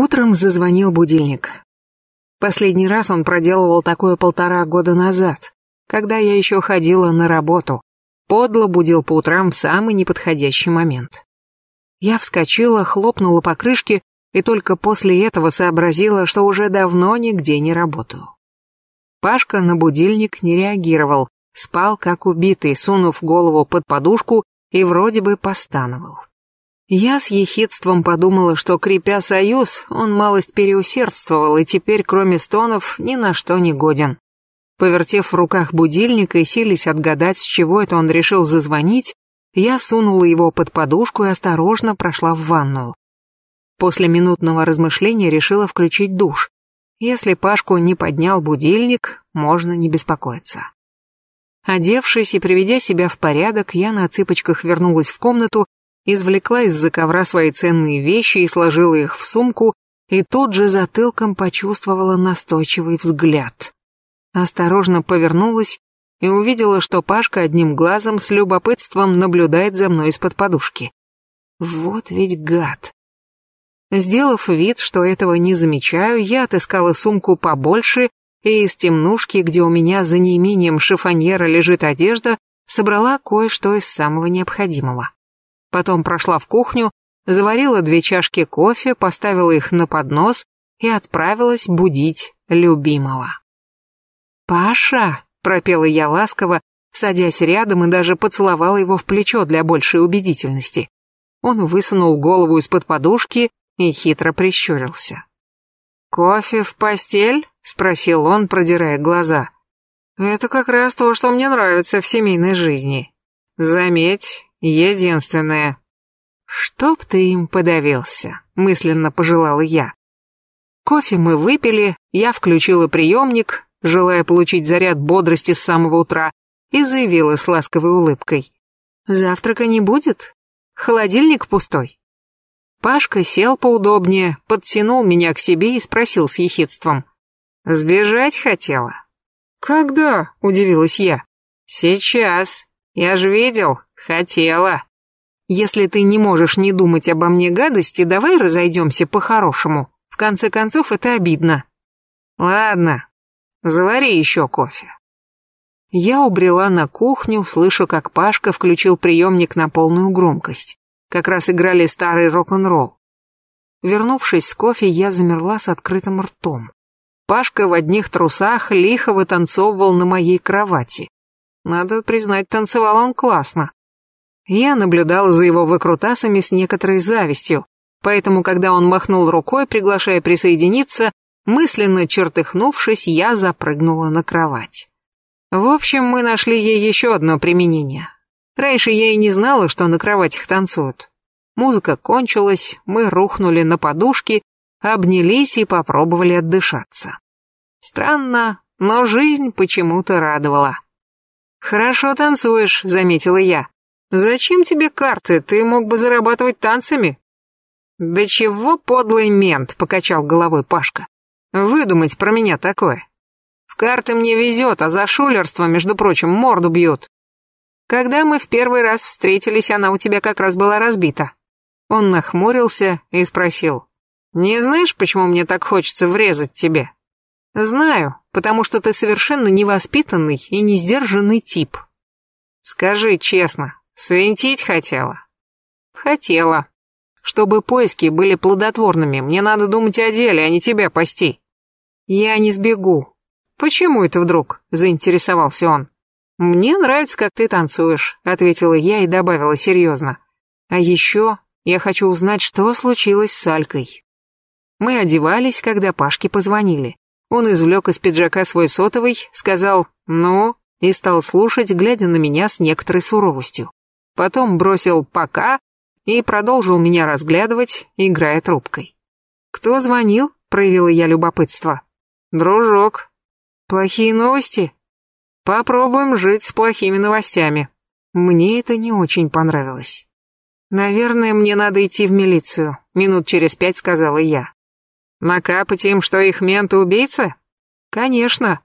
Утром зазвонил будильник. Последний раз он проделывал такое полтора года назад, когда я еще ходила на работу. Подло будил по утрам в самый неподходящий момент. Я вскочила, хлопнула по крышке и только после этого сообразила, что уже давно нигде не работаю. Пашка на будильник не реагировал, спал как убитый, сунув голову под подушку и вроде бы постановал. Я с ехидством подумала, что, крепя союз, он малость переусердствовал и теперь, кроме стонов, ни на что не годен. Повертев в руках будильник и сились отгадать, с чего это он решил зазвонить, я сунула его под подушку и осторожно прошла в ванную. После минутного размышления решила включить душ. Если Пашку не поднял будильник, можно не беспокоиться. Одевшись и приведя себя в порядок, я на цыпочках вернулась в комнату извлекла из-за ковра свои ценные вещи и сложила их в сумку, и тут же затылком почувствовала настойчивый взгляд. Осторожно повернулась и увидела, что Пашка одним глазом с любопытством наблюдает за мной из-под подушки. Вот ведь гад. Сделав вид, что этого не замечаю, я отыскала сумку побольше и из темнушки, где у меня за неимением шифоньера лежит одежда, собрала кое-что из самого необходимого. Потом прошла в кухню, заварила две чашки кофе, поставила их на поднос и отправилась будить любимого. «Паша!» — пропела я ласково, садясь рядом и даже поцеловала его в плечо для большей убедительности. Он высунул голову из-под подушки и хитро прищурился. «Кофе в постель?» — спросил он, продирая глаза. «Это как раз то, что мне нравится в семейной жизни. Заметь, единственное. Чтоб ты им подавился, мысленно пожелала я. Кофе мы выпили, я включила приемник, желая получить заряд бодрости с самого утра, и заявила с ласковой улыбкой. Завтрака не будет? Холодильник пустой. Пашка сел поудобнее, подтянул меня к себе и спросил с ехидством. «Сбежать хотела?» «Когда?» — удивилась я. «Сейчас. Я же видел, Хотела. Если ты не можешь не думать обо мне гадости, давай разойдемся по-хорошему. В конце концов, это обидно. Ладно, завари еще кофе. Я убрела на кухню, слышу, как Пашка включил приемник на полную громкость. Как раз играли старый рок-н-ролл. Вернувшись с кофе, я замерла с открытым ртом. Пашка в одних трусах лихо вытанцовывал на моей кровати. Надо признать, танцевал он классно. Я наблюдала за его выкрутасами с некоторой завистью, поэтому, когда он махнул рукой, приглашая присоединиться, мысленно чертыхнувшись, я запрыгнула на кровать. В общем, мы нашли ей еще одно применение. Раньше я и не знала, что на кроватях танцуют. Музыка кончилась, мы рухнули на подушки, обнялись и попробовали отдышаться. Странно, но жизнь почему-то радовала. «Хорошо танцуешь», — заметила я. «Зачем тебе карты? Ты мог бы зарабатывать танцами». «Да чего подлый мент», — покачал головой Пашка. «Выдумать про меня такое. В карты мне везет, а за шулерство, между прочим, морду бьют. Когда мы в первый раз встретились, она у тебя как раз была разбита». Он нахмурился и спросил. «Не знаешь, почему мне так хочется врезать тебе?» «Знаю, потому что ты совершенно невоспитанный и несдержанный тип. Скажи честно, Свинтить хотела? Хотела. Чтобы поиски были плодотворными, мне надо думать о деле, а не тебя пасти. Я не сбегу. Почему это вдруг? Заинтересовался он. Мне нравится, как ты танцуешь, ответила я и добавила серьезно. А еще я хочу узнать, что случилось с Алькой. Мы одевались, когда Пашке позвонили. Он извлек из пиджака свой сотовый, сказал «ну» и стал слушать, глядя на меня с некоторой суровостью потом бросил «пока» и продолжил меня разглядывать, играя трубкой. «Кто звонил?» — проявила я любопытство. «Дружок». «Плохие новости?» «Попробуем жить с плохими новостями». Мне это не очень понравилось. «Наверное, мне надо идти в милицию», — минут через пять сказала я. «Накапать им, что их мент убийца?» «Конечно.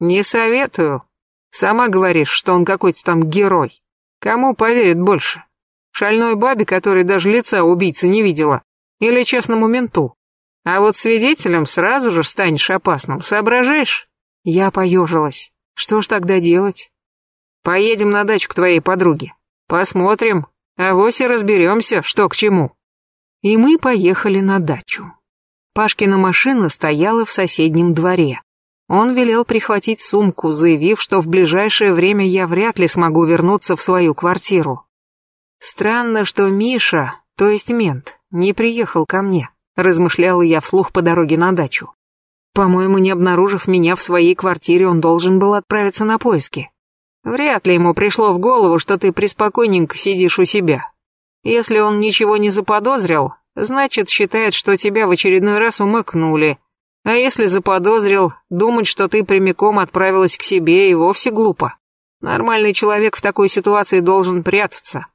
Не советую. Сама говоришь, что он какой-то там герой». Кому поверит больше? Шальной бабе, которая даже лица убийцы не видела? Или честному менту? А вот свидетелем сразу же станешь опасным, соображаешь? Я поежилась. Что ж тогда делать? Поедем на дачу к твоей подруге. Посмотрим, а вось и разберемся, что к чему. И мы поехали на дачу. Пашкина машина стояла в соседнем дворе. Он велел прихватить сумку, заявив, что в ближайшее время я вряд ли смогу вернуться в свою квартиру. Странно, что Миша, то есть мент, не приехал ко мне, размышляла я вслух по дороге на дачу. По-моему, не обнаружив меня в своей квартире, он должен был отправиться на поиски. Вряд ли ему пришло в голову, что ты преспокойненько сидишь у себя. Если он ничего не заподозрил, значит, считает, что тебя в очередной раз умыкнули, а если заподозрил, думать, что ты прямиком отправилась к себе, и вовсе глупо. Нормальный человек в такой ситуации должен прятаться.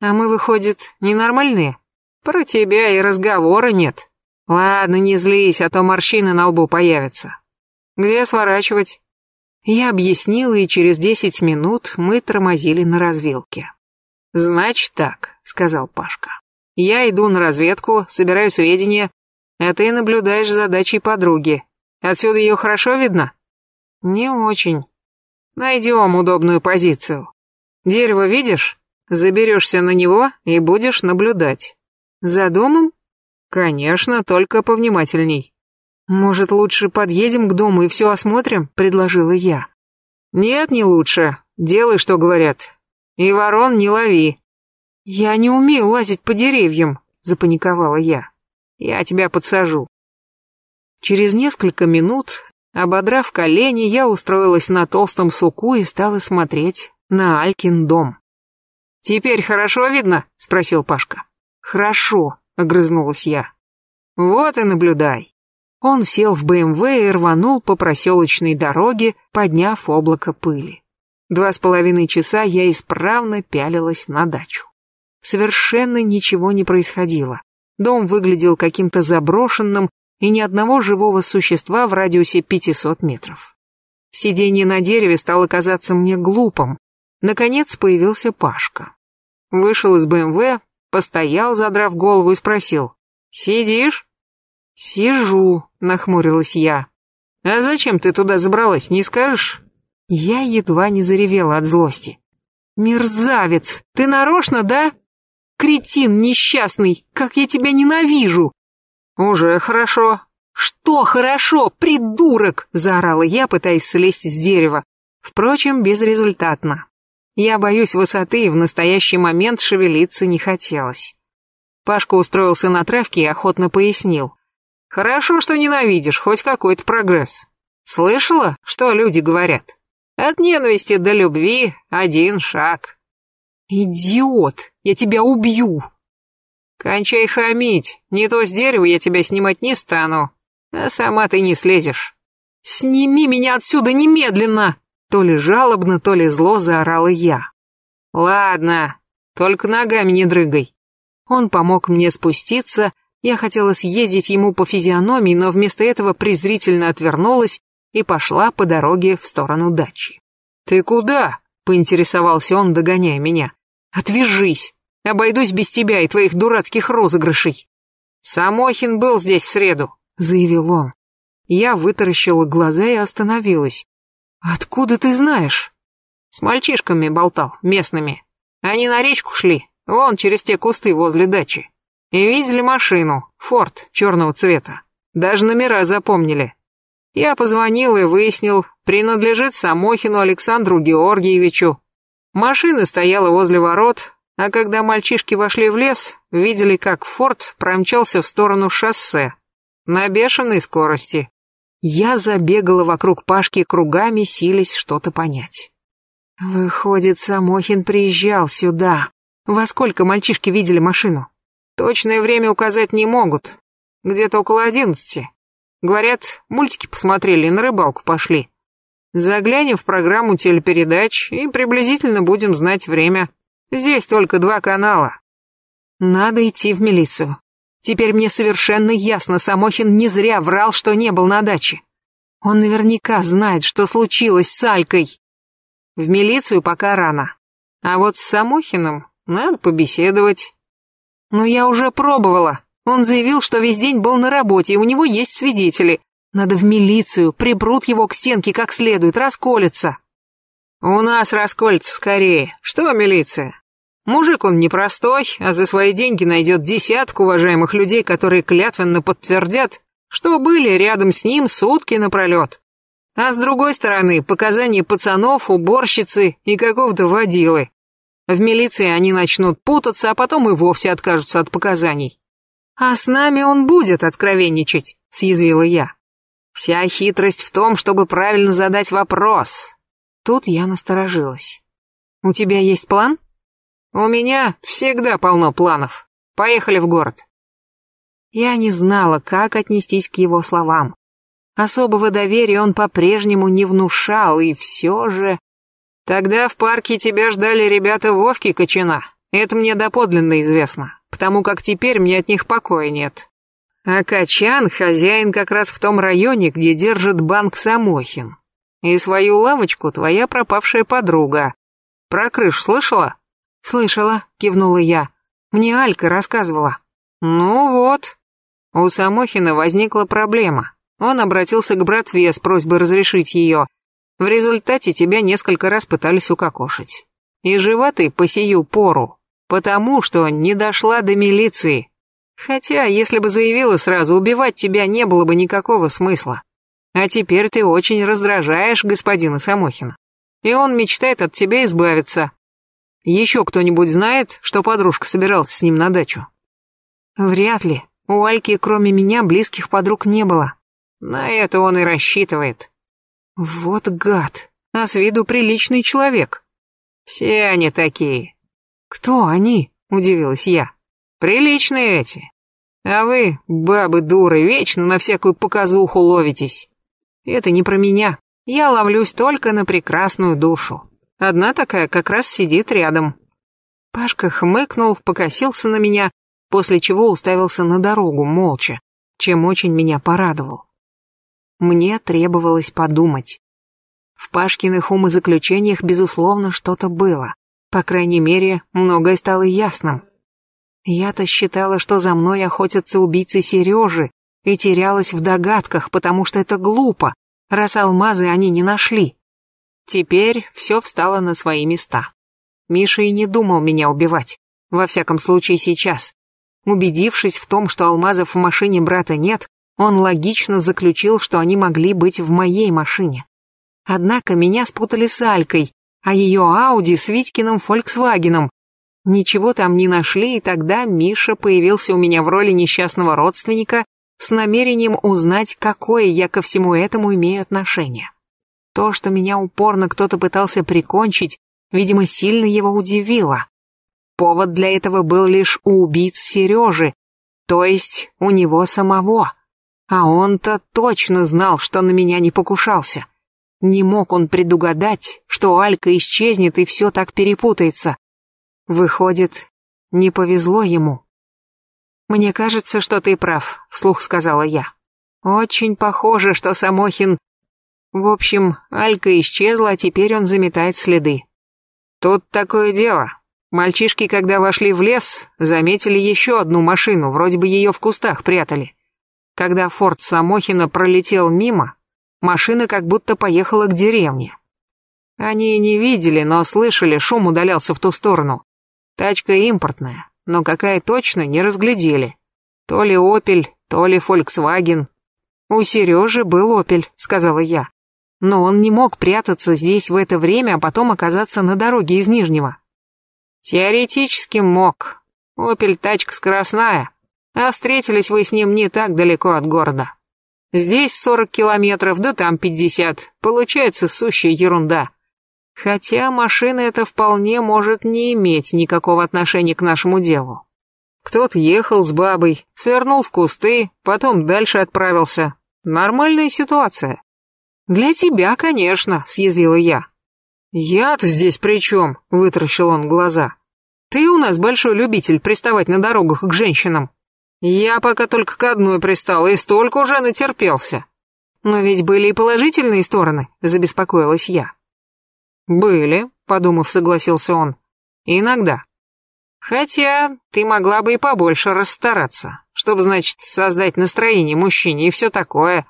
А мы, выходит, ненормальные? Про тебя и разговора нет. Ладно, не злись, а то морщины на лбу появятся. Где сворачивать? Я объяснила, и через десять минут мы тормозили на развилке. «Значит так», — сказал Пашка. «Я иду на разведку, собираю сведения, а ты наблюдаешь за дачей подруги. Отсюда ее хорошо видно? Не очень. Найдем удобную позицию. Дерево видишь? Заберешься на него и будешь наблюдать. За домом? Конечно, только повнимательней. Может, лучше подъедем к дому и все осмотрим, предложила я. Нет, не лучше. Делай, что говорят. И ворон не лови. Я не умею лазить по деревьям, запаниковала я. Я тебя подсажу. Через несколько минут, ободрав колени, я устроилась на толстом суку и стала смотреть на Алькин дом. «Теперь хорошо видно?» — спросил Пашка. «Хорошо», — огрызнулась я. «Вот и наблюдай». Он сел в БМВ и рванул по проселочной дороге, подняв облако пыли. Два с половиной часа я исправно пялилась на дачу. Совершенно ничего не происходило. Дом выглядел каким-то заброшенным, и ни одного живого существа в радиусе 500 метров. Сидение на дереве стало казаться мне глупым. Наконец появился Пашка. Вышел из БМВ, постоял, задрав голову, и спросил. «Сидишь?» «Сижу», — нахмурилась я. «А зачем ты туда забралась, не скажешь?» Я едва не заревела от злости. «Мерзавец! Ты нарочно, да? Кретин несчастный, как я тебя ненавижу!» «Уже хорошо». «Что хорошо, придурок!» — заорала я, пытаясь слезть с дерева. Впрочем, безрезультатно. Я боюсь высоты, и в настоящий момент шевелиться не хотелось. Пашка устроился на травке и охотно пояснил. «Хорошо, что ненавидишь, хоть какой-то прогресс. Слышала, что люди говорят? От ненависти до любви один шаг». «Идиот! Я тебя убью!» «Кончай хамить, не то с дерева я тебя снимать не стану, а сама ты не слезешь». «Сними меня отсюда немедленно!» То ли жалобно, то ли зло заорала я. «Ладно, только ногами не дрыгай». Он помог мне спуститься, я хотела съездить ему по физиономии, но вместо этого презрительно отвернулась и пошла по дороге в сторону дачи. «Ты куда?» — поинтересовался он, догоняя меня. Отвяжись. Обойдусь без тебя и твоих дурацких розыгрышей. Самохин был здесь в среду, заявил он. Я вытаращила глаза и остановилась. Откуда ты знаешь? С мальчишками болтал, местными. Они на речку шли, вон через те кусты возле дачи. И видели машину, форт черного цвета. Даже номера запомнили. Я позвонил и выяснил, принадлежит Самохину Александру Георгиевичу, Машина стояла возле ворот, а когда мальчишки вошли в лес, видели, как Форд промчался в сторону шоссе на бешеной скорости. Я забегала вокруг Пашки кругами, силясь что-то понять. Выходит, Самохин приезжал сюда. Во сколько мальчишки видели машину? Точное время указать не могут. Где-то около одиннадцати. Говорят, мультики посмотрели и на рыбалку пошли. Заглянем в программу телепередач и приблизительно будем знать время. Здесь только два канала. Надо идти в милицию. Теперь мне совершенно ясно, Самохин не зря врал, что не был на даче. Он наверняка знает, что случилось с Алькой. В милицию пока рано. А вот с Самохиным надо побеседовать. Но я уже пробовала. Он заявил, что весь день был на работе, и у него есть свидетели. Надо в милицию, припрут его к стенке как следует, расколется. У нас расколется скорее. Что милиция? Мужик он непростой, а за свои деньги найдет десятку уважаемых людей, которые клятвенно подтвердят, что были рядом с ним сутки напролет. А с другой стороны, показания пацанов, уборщицы и какого-то водилы. В милиции они начнут путаться, а потом и вовсе откажутся от показаний. «А с нами он будет откровенничать», — съязвила я. «Вся хитрость в том, чтобы правильно задать вопрос». Тут я насторожилась. «У тебя есть план?» «У меня всегда полно планов. Поехали в город». Я не знала, как отнестись к его словам. Особого доверия он по-прежнему не внушал, и все же... Тогда в парке тебя ждали ребята Вовки Кочина. Это мне доподлинно известно потому как теперь мне от них покоя нет. А Качан — хозяин как раз в том районе, где держит банк Самохин. И свою лавочку твоя пропавшая подруга. Про крыш слышала? Слышала, кивнула я. Мне Алька рассказывала. Ну вот. У Самохина возникла проблема. Он обратился к братве с просьбой разрешить ее. В результате тебя несколько раз пытались укокошить. И жива ты по сию пору. Потому что не дошла до милиции. Хотя, если бы заявила сразу, убивать тебя не было бы никакого смысла. А теперь ты очень раздражаешь господина Самохина. И он мечтает от тебя избавиться. Еще кто-нибудь знает, что подружка собиралась с ним на дачу? Вряд ли. У Альки, кроме меня, близких подруг не было. На это он и рассчитывает. Вот гад. А с виду приличный человек. Все они такие. «Кто они?» — удивилась я. «Приличные эти. А вы, бабы дуры, вечно на всякую показуху ловитесь. Это не про меня. Я ловлюсь только на прекрасную душу. Одна такая как раз сидит рядом». Пашка хмыкнул, покосился на меня, после чего уставился на дорогу, молча, чем очень меня порадовал. Мне требовалось подумать. В Пашкиных умозаключениях, безусловно, что-то было. По крайней мере, многое стало ясным. Я-то считала, что за мной охотятся убийцы Сережи, и терялась в догадках, потому что это глупо, раз алмазы они не нашли. Теперь все встало на свои места. Миша и не думал меня убивать, во всяком случае сейчас. Убедившись в том, что алмазов в машине брата нет, он логично заключил, что они могли быть в моей машине. Однако меня спутали с Алькой, а ее Ауди с Витькиным Фольксвагеном. Ничего там не нашли, и тогда Миша появился у меня в роли несчастного родственника с намерением узнать, какое я ко всему этому имею отношение. То, что меня упорно кто-то пытался прикончить, видимо, сильно его удивило. Повод для этого был лишь у убийц Сережи, то есть у него самого. А он-то точно знал, что на меня не покушался. Не мог он предугадать, что Алька исчезнет и все так перепутается. Выходит, не повезло ему. «Мне кажется, что ты прав», — вслух сказала я. «Очень похоже, что Самохин...» В общем, Алька исчезла, а теперь он заметает следы. «Тут такое дело. Мальчишки, когда вошли в лес, заметили еще одну машину, вроде бы ее в кустах прятали. Когда форт Самохина пролетел мимо, Машина как будто поехала к деревне. Они не видели, но слышали, шум удалялся в ту сторону. Тачка импортная, но какая точно, не разглядели. То ли «Опель», то ли «Фольксваген». «У Сережи был «Опель», — сказала я. Но он не мог прятаться здесь в это время, а потом оказаться на дороге из Нижнего. Теоретически мог. «Опель» тачка скоростная, а встретились вы с ним не так далеко от города. Здесь 40 километров, да там 50. Получается сущая ерунда. Хотя машина эта вполне может не иметь никакого отношения к нашему делу. Кто-то ехал с бабой, свернул в кусты, потом дальше отправился. Нормальная ситуация. Для тебя, конечно, съязвила я. Я-то здесь при чем? Вытаращил он глаза. Ты у нас большой любитель приставать на дорогах к женщинам. Я пока только к одной пристал и столько уже натерпелся. Но ведь были и положительные стороны, забеспокоилась я. Были, подумав, согласился он. Иногда. Хотя ты могла бы и побольше расстараться, чтобы, значит, создать настроение мужчине и все такое.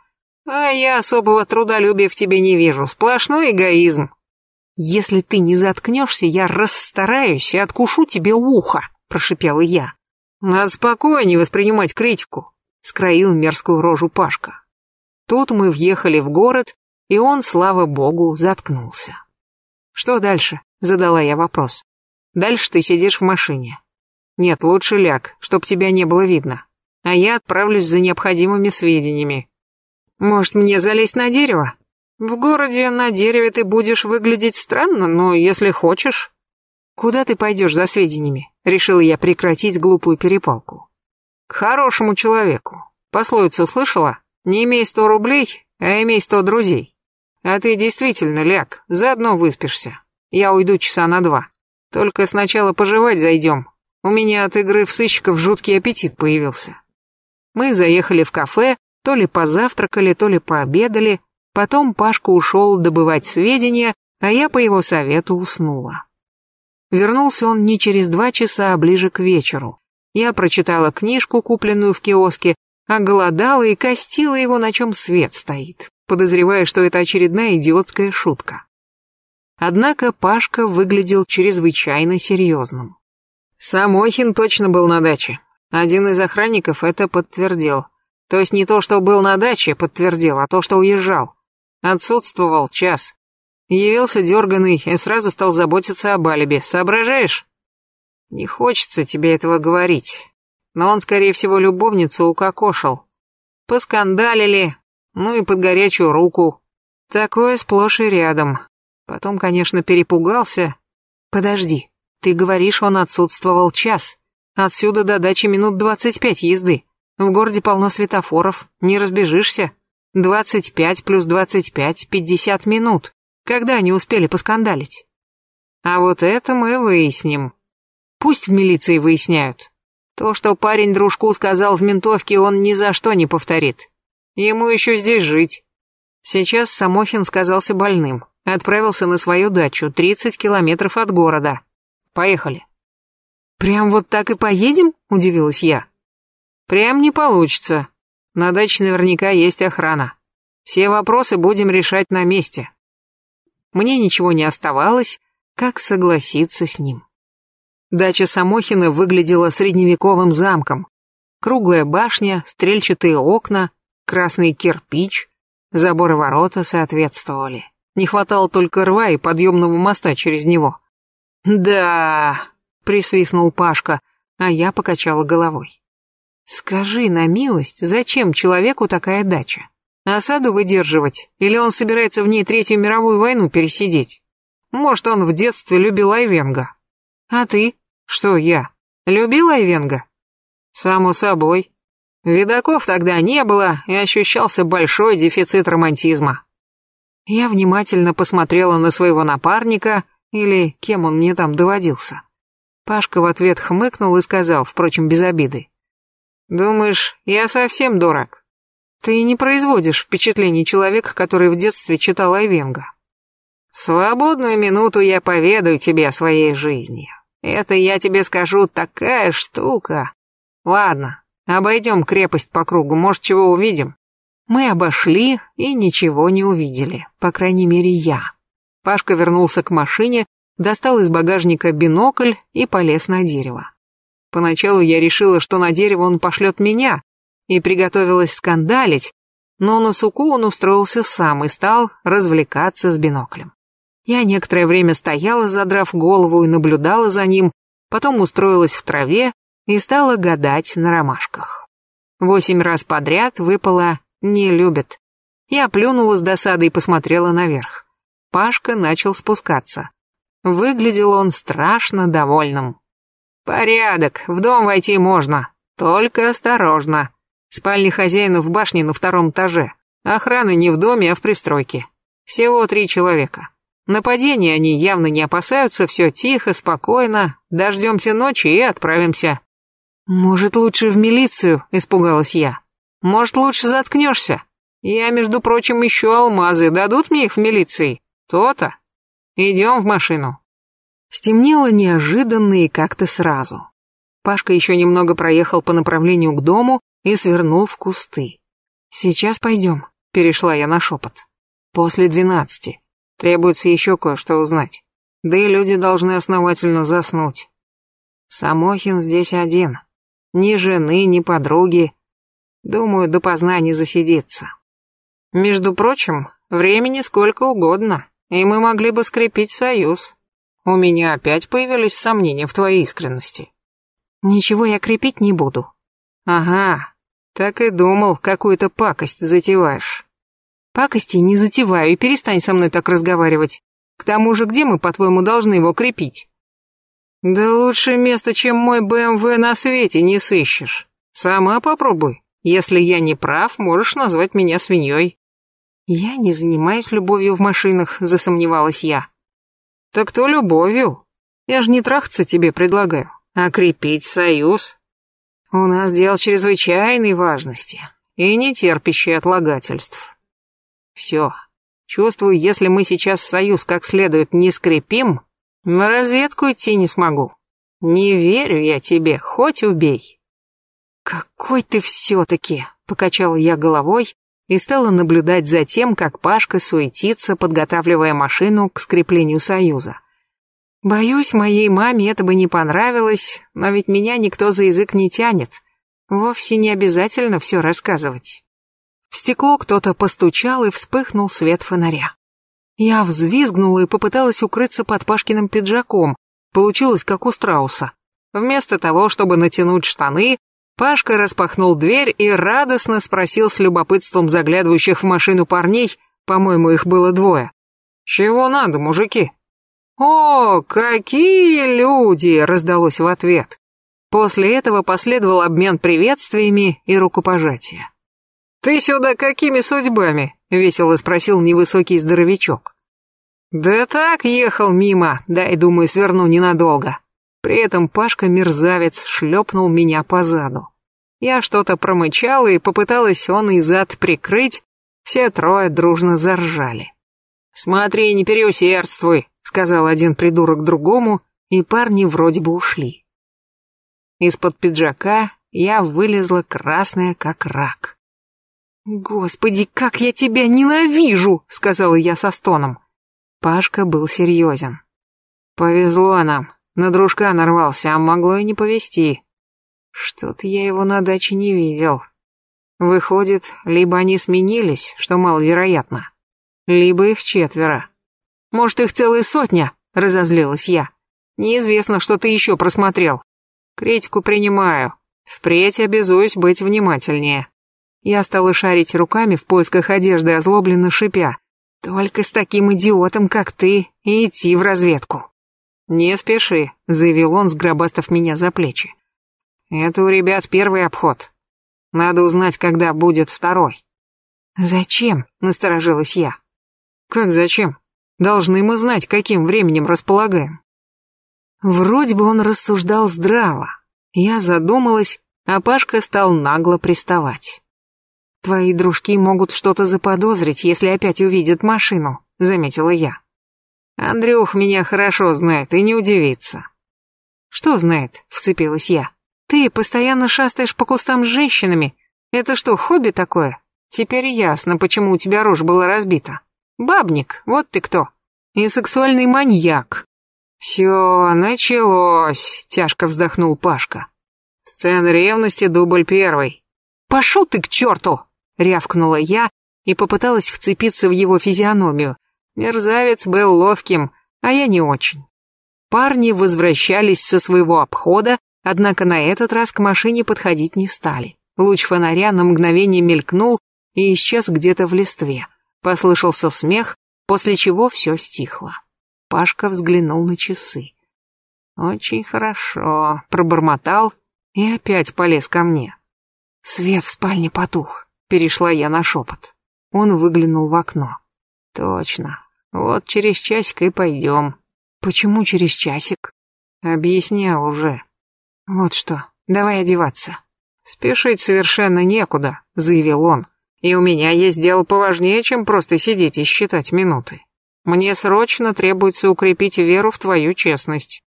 А я особого трудолюбия в тебе не вижу, сплошной эгоизм. Если ты не заткнешься, я расстараюсь и откушу тебе ухо, прошипела я. Надо спокойнее воспринимать критику, скроил мерзкую рожу Пашка. Тут мы въехали в город, и он, слава богу, заткнулся. Что дальше? Задала я вопрос. Дальше ты сидишь в машине. Нет, лучше ляг, чтоб тебя не было видно. А я отправлюсь за необходимыми сведениями. Может, мне залезть на дерево? В городе на дереве ты будешь выглядеть странно, но если хочешь... Куда ты пойдешь за сведениями? Решила я прекратить глупую перепалку. К хорошему человеку. Пословицу слышала? Не имей сто рублей, а имей сто друзей. А ты действительно ляг, заодно выспишься. Я уйду часа на два. Только сначала пожевать зайдем, у меня от игры в сыщиков жуткий аппетит появился. Мы заехали в кафе, то ли позавтракали, то ли пообедали, потом Пашка ушел добывать сведения, а я по его совету уснула. Вернулся он не через два часа, а ближе к вечеру. Я прочитала книжку, купленную в киоске, оголодала и костила его, на чем свет стоит, подозревая, что это очередная идиотская шутка. Однако Пашка выглядел чрезвычайно серьезным. Самохин точно был на даче. Один из охранников это подтвердил. То есть не то, что был на даче, подтвердил, а то, что уезжал. Отсутствовал час. Явился дерганый и сразу стал заботиться об алиби. Соображаешь? Не хочется тебе этого говорить. Но он, скорее всего, любовницу укокошил. Поскандалили, ну и под горячую руку. Такое сплошь и рядом. Потом, конечно, перепугался. Подожди, ты говоришь, он отсутствовал час. Отсюда до дачи минут двадцать пять езды. В городе полно светофоров, не разбежишься. Двадцать пять плюс двадцать пять, пятьдесят минут. Когда они успели поскандалить? А вот это мы выясним. Пусть в милиции выясняют. То, что парень дружку сказал в ментовке, он ни за что не повторит. Ему еще здесь жить. Сейчас Самохин сказался больным. Отправился на свою дачу, 30 километров от города. Поехали. Прям вот так и поедем? Удивилась я. Прям не получится. На даче наверняка есть охрана. Все вопросы будем решать на месте. Мне ничего не оставалось, как согласиться с ним. Дача Самохина выглядела средневековым замком. Круглая башня, стрельчатые окна, красный кирпич, заборы ворота соответствовали. Не хватало только рва и подъемного моста через него. «Да», — присвистнул Пашка, а я покачала головой. «Скажи на милость, зачем человеку такая дача? Осаду выдерживать? Или он собирается в ней Третью мировую войну пересидеть? Может, он в детстве любил Айвенга? А ты? Что я? Любил Айвенга? Само собой. Видаков тогда не было, и ощущался большой дефицит романтизма. Я внимательно посмотрела на своего напарника, или кем он мне там доводился. Пашка в ответ хмыкнул и сказал, впрочем, без обиды. «Думаешь, я совсем дурак? Ты не производишь впечатление человека, который в детстве читал Айвенга. Свободную минуту я поведаю тебе о своей жизни. Это я тебе скажу такая штука. Ладно, обойдем крепость по кругу, может, чего увидим?» Мы обошли и ничего не увидели, по крайней мере, я. Пашка вернулся к машине, достал из багажника бинокль и полез на дерево. Поначалу я решила, что на дерево он пошлет меня, и приготовилась скандалить, но на суку он устроился сам и стал развлекаться с биноклем. Я некоторое время стояла, задрав голову, и наблюдала за ним, потом устроилась в траве и стала гадать на ромашках. Восемь раз подряд выпало «не любит». Я плюнула с досадой и посмотрела наверх. Пашка начал спускаться. Выглядел он страшно довольным. «Порядок, в дом войти можно, только осторожно. Спальня хозяина в башне на втором этаже. Охраны не в доме, а в пристройке. Всего три человека. Нападения они явно не опасаются, все тихо, спокойно. Дождемся ночи и отправимся». «Может, лучше в милицию?» – испугалась я. «Может, лучше заткнешься? Я, между прочим, ищу алмазы, дадут мне их в милиции?» То-то. Идем в машину. Стемнело неожиданно и как-то сразу. Пашка еще немного проехал по направлению к дому и свернул в кусты. «Сейчас пойдем», — перешла я на шепот. «После двенадцати. Требуется еще кое-что узнать. Да и люди должны основательно заснуть. Самохин здесь один. Ни жены, ни подруги. Думаю, допоздна не засидится. Между прочим, времени сколько угодно, и мы могли бы скрепить союз. У меня опять появились сомнения в твоей искренности. Ничего я крепить не буду. Ага, так и думал, какую-то пакость затеваешь. Пакости не затеваю, и перестань со мной так разговаривать. К тому же, где мы, по-твоему, должны его крепить? Да лучше место, чем мой БМВ на свете не сыщешь. Сама попробуй. Если я не прав, можешь назвать меня свиньей. Я не занимаюсь любовью в машинах, засомневалась я. Так кто любовью? Я же не трахаться тебе предлагаю, а крепить союз. У нас дело чрезвычайной важности и не терпящее отлагательств. Все. Чувствую, если мы сейчас союз как следует не скрепим, на разведку идти не смогу. Не верю я тебе, хоть убей. Какой ты все-таки, покачала я головой и стала наблюдать за тем, как Пашка суетится, подготавливая машину к скреплению союза. Боюсь, моей маме это бы не понравилось, но ведь меня никто за язык не тянет. Вовсе не обязательно все рассказывать. В стекло кто-то постучал и вспыхнул свет фонаря. Я взвизгнула и попыталась укрыться под Пашкиным пиджаком. Получилось как у страуса. Вместо того, чтобы натянуть штаны, Пашка распахнул дверь и радостно спросил с любопытством заглядывающих в машину парней, по-моему, их было двое. «Чего надо, мужики?» «О, какие люди!» — раздалось в ответ. После этого последовал обмен приветствиями и рукопожатия. «Ты сюда какими судьбами?» — весело спросил невысокий здоровячок. «Да так, ехал мимо, дай, думаю, сверну ненадолго». При этом Пашка-мерзавец шлепнул меня по заду. Я что-то промычала и попыталась он и зад прикрыть, все трое дружно заржали. «Смотри, не переусердствуй», — сказал один придурок другому, и парни вроде бы ушли. Из-под пиджака я вылезла красная, как рак. «Господи, как я тебя ненавижу!» — сказала я со стоном. Пашка был серьезен. «Повезло нам. На дружка нарвался, а могло и не повезти. Что-то я его на даче не видел. Выходит, либо они сменились, что маловероятно, либо их четверо. Может, их целая сотня?» — разозлилась я. «Неизвестно, что ты еще просмотрел. Критику принимаю. Впредь обязуюсь быть внимательнее». Я стала шарить руками в поисках одежды, озлобленно шипя. «Только с таким идиотом, как ты, идти в разведку». «Не спеши», — заявил он, сгробастав меня за плечи. «Это у ребят первый обход. Надо узнать, когда будет второй». «Зачем?» — насторожилась я. «Как зачем? Должны мы знать, каким временем располагаем». Вроде бы он рассуждал здраво. Я задумалась, а Пашка стал нагло приставать. «Твои дружки могут что-то заподозрить, если опять увидят машину», — заметила я. «Андрюх меня хорошо знает и не удивится». «Что знает?» — вцепилась я. «Ты постоянно шастаешь по кустам с женщинами. Это что, хобби такое? Теперь ясно, почему у тебя рожь была разбита. Бабник, вот ты кто. И сексуальный маньяк». «Все, началось», — тяжко вздохнул Пашка. «Сцена ревности, дубль первый». «Пошел ты к черту!» Рявкнула я и попыталась вцепиться в его физиономию. Мерзавец был ловким, а я не очень. Парни возвращались со своего обхода, однако на этот раз к машине подходить не стали. Луч фонаря на мгновение мелькнул и исчез где-то в листве. Послышался смех, после чего все стихло. Пашка взглянул на часы. «Очень хорошо», — пробормотал и опять полез ко мне. Свет в спальне потух. Перешла я на шепот. Он выглянул в окно. Точно. Вот через часик и пойдем. Почему через часик? Объяснял уже. Вот что, давай одеваться. Спешить совершенно некуда, заявил он. И у меня есть дело поважнее, чем просто сидеть и считать минуты. Мне срочно требуется укрепить веру в твою честность.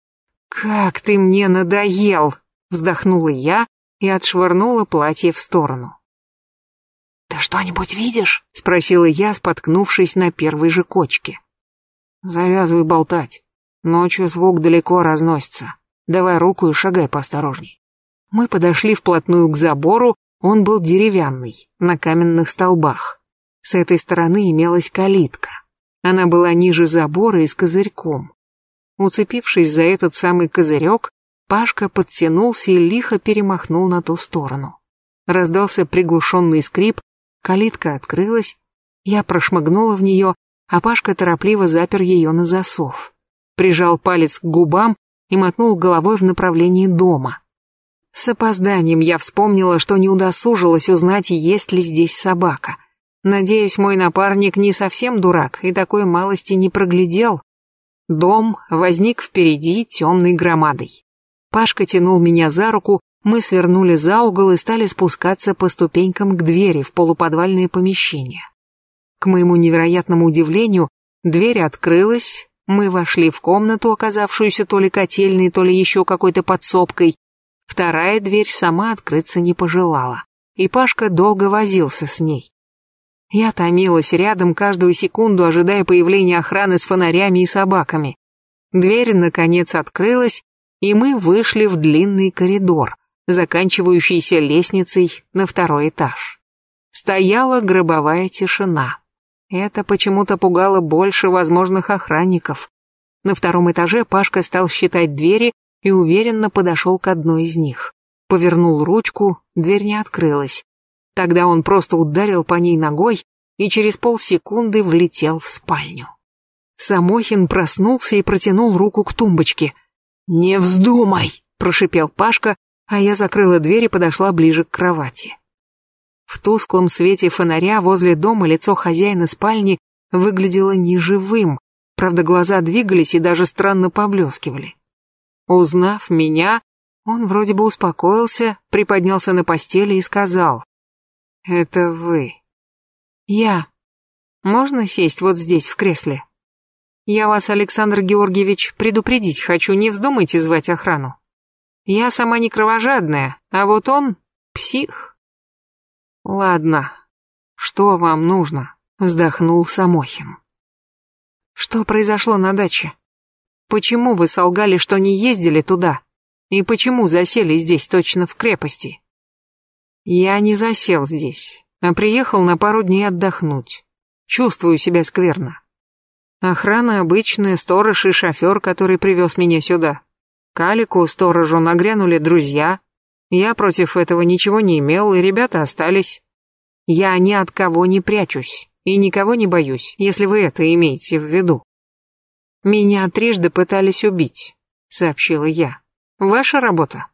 Как ты мне надоел! Вздохнула я и отшвырнула платье в сторону. «Ты что-нибудь видишь?» — спросила я, споткнувшись на первой же кочке. «Завязывай болтать. Ночью звук далеко разносится. Давай руку и шагай поосторожней». Мы подошли вплотную к забору, он был деревянный, на каменных столбах. С этой стороны имелась калитка. Она была ниже забора и с козырьком. Уцепившись за этот самый козырек, Пашка подтянулся и лихо перемахнул на ту сторону. Раздался приглушенный скрип, калитка открылась, я прошмыгнула в нее, а Пашка торопливо запер ее на засов. Прижал палец к губам и мотнул головой в направлении дома. С опозданием я вспомнила, что не удосужилась узнать, есть ли здесь собака. Надеюсь, мой напарник не совсем дурак и такой малости не проглядел. Дом возник впереди темной громадой. Пашка тянул меня за руку, мы свернули за угол и стали спускаться по ступенькам к двери в полуподвальное помещение. К моему невероятному удивлению, дверь открылась, мы вошли в комнату, оказавшуюся то ли котельной, то ли еще какой-то подсобкой. Вторая дверь сама открыться не пожелала, и Пашка долго возился с ней. Я томилась рядом каждую секунду, ожидая появления охраны с фонарями и собаками. Дверь, наконец, открылась, и мы вышли в длинный коридор, заканчивающийся лестницей на второй этаж. Стояла гробовая тишина. Это почему-то пугало больше возможных охранников. На втором этаже Пашка стал считать двери и уверенно подошел к одной из них. Повернул ручку, дверь не открылась. Тогда он просто ударил по ней ногой и через полсекунды влетел в спальню. Самохин проснулся и протянул руку к тумбочке. «Не вздумай!» – прошипел Пашка, а я закрыла дверь и подошла ближе к кровати. В тусклом свете фонаря возле дома лицо хозяина спальни выглядело неживым, правда глаза двигались и даже странно поблескивали. Узнав меня, он вроде бы успокоился, приподнялся на постели и сказал. «Это вы». «Я. Можно сесть вот здесь, в кресле?» «Я вас, Александр Георгиевич, предупредить хочу, не вздумайте звать охрану. Я сама не кровожадная, а вот он — псих». «Ладно. Что вам нужно?» — вздохнул Самохин. «Что произошло на даче? Почему вы солгали, что не ездили туда? И почему засели здесь точно в крепости?» Я не засел здесь, а приехал на пару дней отдохнуть. Чувствую себя скверно. Охрана обычная, сторож и шофер, который привез меня сюда. Калику, сторожу, нагрянули друзья. Я против этого ничего не имел, и ребята остались. Я ни от кого не прячусь и никого не боюсь, если вы это имеете в виду. Меня трижды пытались убить, сообщила я. Ваша работа.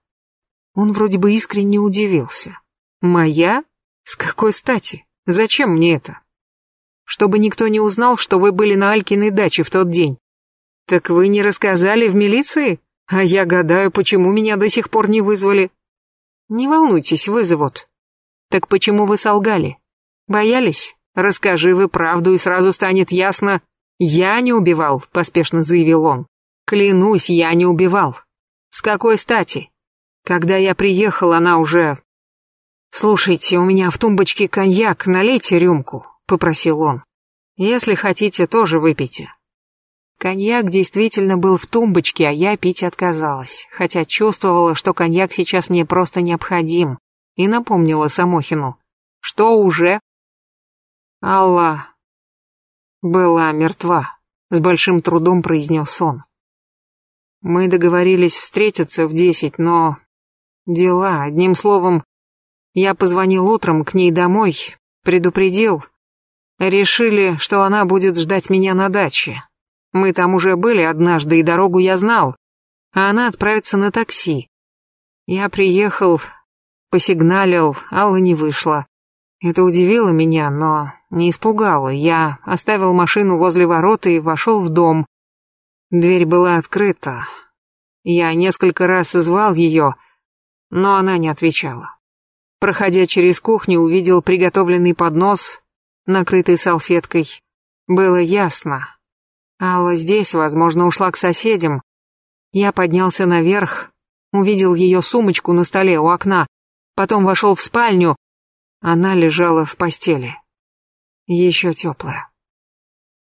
Он вроде бы искренне удивился. Моя? С какой стати? Зачем мне это? Чтобы никто не узнал, что вы были на Алькиной даче в тот день. Так вы не рассказали в милиции? А я гадаю, почему меня до сих пор не вызвали. Не волнуйтесь, вызовут. Так почему вы солгали? Боялись? Расскажи вы правду, и сразу станет ясно. Я не убивал, поспешно заявил он. Клянусь, я не убивал. С какой стати? Когда я приехал, она уже «Слушайте, у меня в тумбочке коньяк, налейте рюмку», — попросил он. «Если хотите, тоже выпейте». Коньяк действительно был в тумбочке, а я пить отказалась, хотя чувствовала, что коньяк сейчас мне просто необходим, и напомнила Самохину. «Что уже?» «Алла была мертва», — с большим трудом произнес он. «Мы договорились встретиться в десять, но... Дела, одним словом, я позвонил утром к ней домой, предупредил. Решили, что она будет ждать меня на даче. Мы там уже были однажды, и дорогу я знал. А она отправится на такси. Я приехал, посигналил, Алла не вышла. Это удивило меня, но не испугало. Я оставил машину возле ворот и вошел в дом. Дверь была открыта. Я несколько раз звал ее, но она не отвечала. Проходя через кухню, увидел приготовленный поднос, накрытый салфеткой. Было ясно. Алла здесь, возможно, ушла к соседям. Я поднялся наверх. Увидел ее сумочку на столе у окна, потом вошел в спальню. Она лежала в постели. Еще теплая.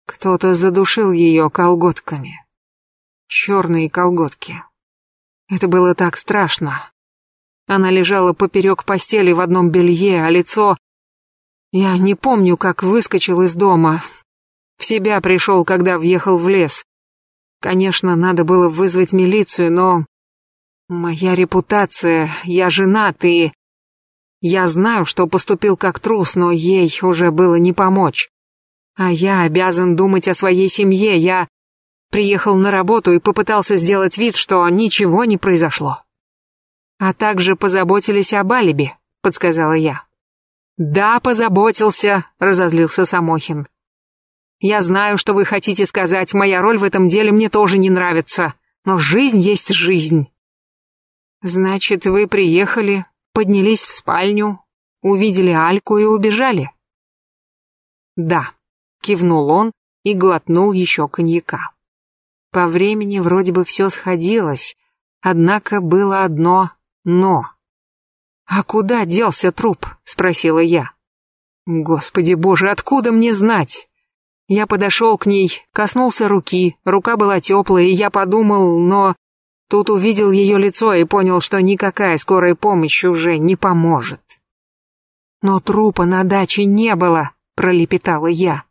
Кто-то задушил ее колготками. Черные колготки. Это было так страшно. Она лежала поперек постели в одном белье, а лицо... Я не помню, как выскочил из дома. В себя пришел, когда въехал в лес. Конечно, надо было вызвать милицию, но... Моя репутация, я женат и... Я знаю, что поступил как трус, но ей уже было не помочь. А я обязан думать о своей семье, я... Приехал на работу и попытался сделать вид, что ничего не произошло. А также позаботились об алиби, подсказала я. Да, позаботился, разозлился Самохин. Я знаю, что вы хотите сказать, моя роль в этом деле мне тоже не нравится, но жизнь есть жизнь. Значит, вы приехали, поднялись в спальню, увидели Альку и убежали? Да, кивнул он и глотнул еще коньяка. По времени вроде бы все сходилось, однако было одно «но». «А куда делся труп?» — спросила я. «Господи боже, откуда мне знать?» Я подошел к ней, коснулся руки, рука была теплая, и я подумал, но... Тут увидел ее лицо и понял, что никакая скорая помощь уже не поможет. «Но трупа на даче не было», — пролепетала я.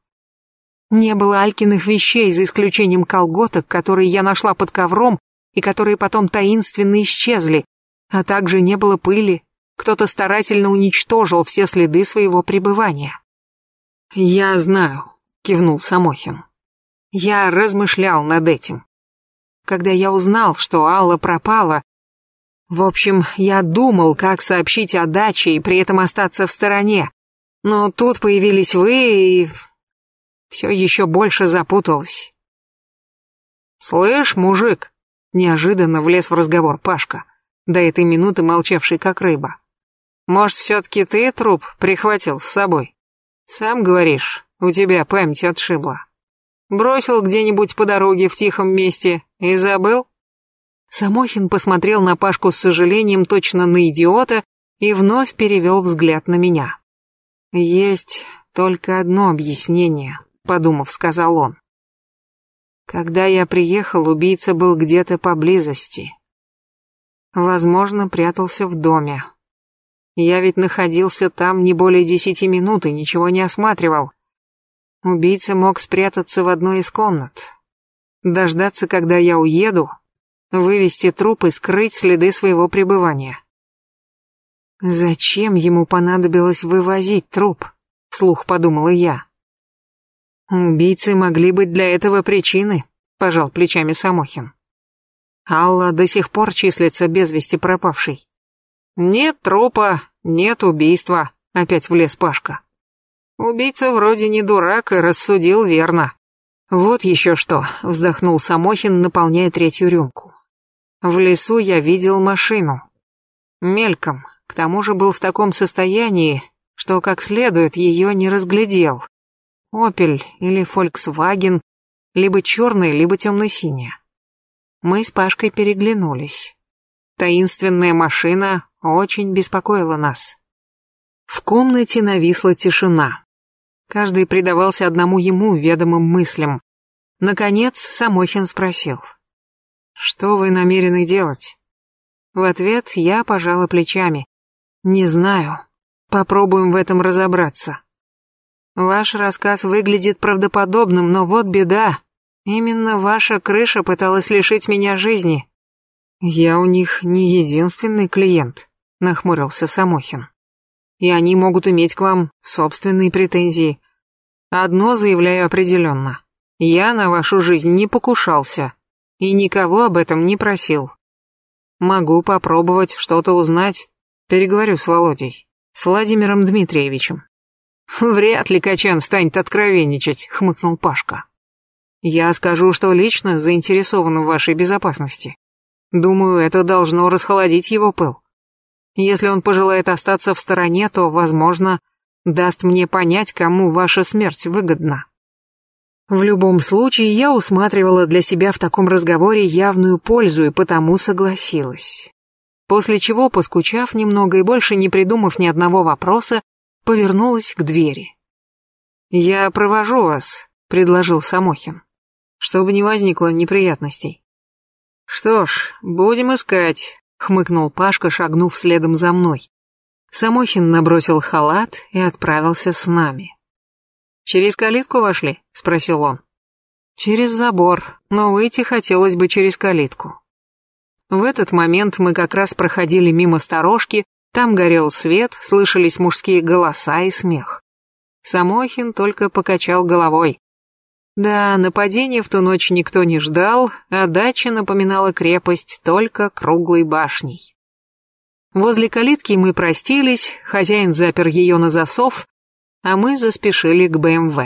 Не было Алькиных вещей, за исключением колготок, которые я нашла под ковром и которые потом таинственно исчезли, а также не было пыли. Кто-то старательно уничтожил все следы своего пребывания. «Я знаю», кивнул Самохин. Я размышлял над этим. Когда я узнал, что Алла пропала, в общем, я думал, как сообщить о даче и при этом остаться в стороне. Но тут появились вы, и все еще больше запуталось. «Слышь, мужик!» — неожиданно влез в разговор Пашка, до этой минуты молчавший как рыба. «Может, все-таки ты труп прихватил с собой? Сам говоришь, у тебя память отшибла. Бросил где-нибудь по дороге в тихом месте и забыл? Самохин посмотрел на Пашку с сожалением точно на идиота и вновь перевел взгляд на меня. «Есть только одно объяснение», — подумав, сказал он. «Когда я приехал, убийца был где-то поблизости. Возможно, прятался в доме. Я ведь находился там не более десяти минут и ничего не осматривал. Убийца мог спрятаться в одной из комнат, дождаться, когда я уеду, вывести труп и скрыть следы своего пребывания. Зачем ему понадобилось вывозить труп? Вслух подумала я. Убийцы могли быть для этого причины, пожал плечами Самохин. Алла до сих пор числится без вести пропавшей. Нет трупа, нет убийства, опять влез Пашка. Убийца вроде не дурак и рассудил верно. Вот еще что, вздохнул Самохин, наполняя третью рюмку. В лесу я видел машину. Мельком, к тому же был в таком состоянии, что как следует ее не разглядел. Опель или Фольксваген, либо черная, либо темно-синяя. Мы с Пашкой переглянулись. Таинственная машина очень беспокоила нас. В комнате нависла тишина. Каждый предавался одному ему ведомым мыслям. Наконец Самохин спросил. «Что вы намерены делать?» В ответ я пожала плечами. «Не знаю. Попробуем в этом разобраться. Ваш рассказ выглядит правдоподобным, но вот беда. Именно ваша крыша пыталась лишить меня жизни». «Я у них не единственный клиент», — нахмурился Самохин и они могут иметь к вам собственные претензии. Одно заявляю определенно. Я на вашу жизнь не покушался и никого об этом не просил. Могу попробовать что-то узнать. Переговорю с Володей, с Владимиром Дмитриевичем. Вряд ли Качан станет откровенничать, хмыкнул Пашка. Я скажу, что лично заинтересован в вашей безопасности. Думаю, это должно расхолодить его пыл. Если он пожелает остаться в стороне, то, возможно, даст мне понять, кому ваша смерть выгодна. В любом случае, я усматривала для себя в таком разговоре явную пользу и потому согласилась. После чего, поскучав немного и больше не придумав ни одного вопроса, повернулась к двери. «Я провожу вас», — предложил Самохин, «чтобы не возникло неприятностей». «Что ж, будем искать», — хмыкнул Пашка, шагнув следом за мной. Самохин набросил халат и отправился с нами. «Через калитку вошли?» — спросил он. «Через забор, но выйти хотелось бы через калитку». В этот момент мы как раз проходили мимо сторожки, там горел свет, слышались мужские голоса и смех. Самохин только покачал головой. Да, нападения в ту ночь никто не ждал, а дача напоминала крепость только круглой башней. Возле калитки мы простились, хозяин запер ее на засов, а мы заспешили к БМВ.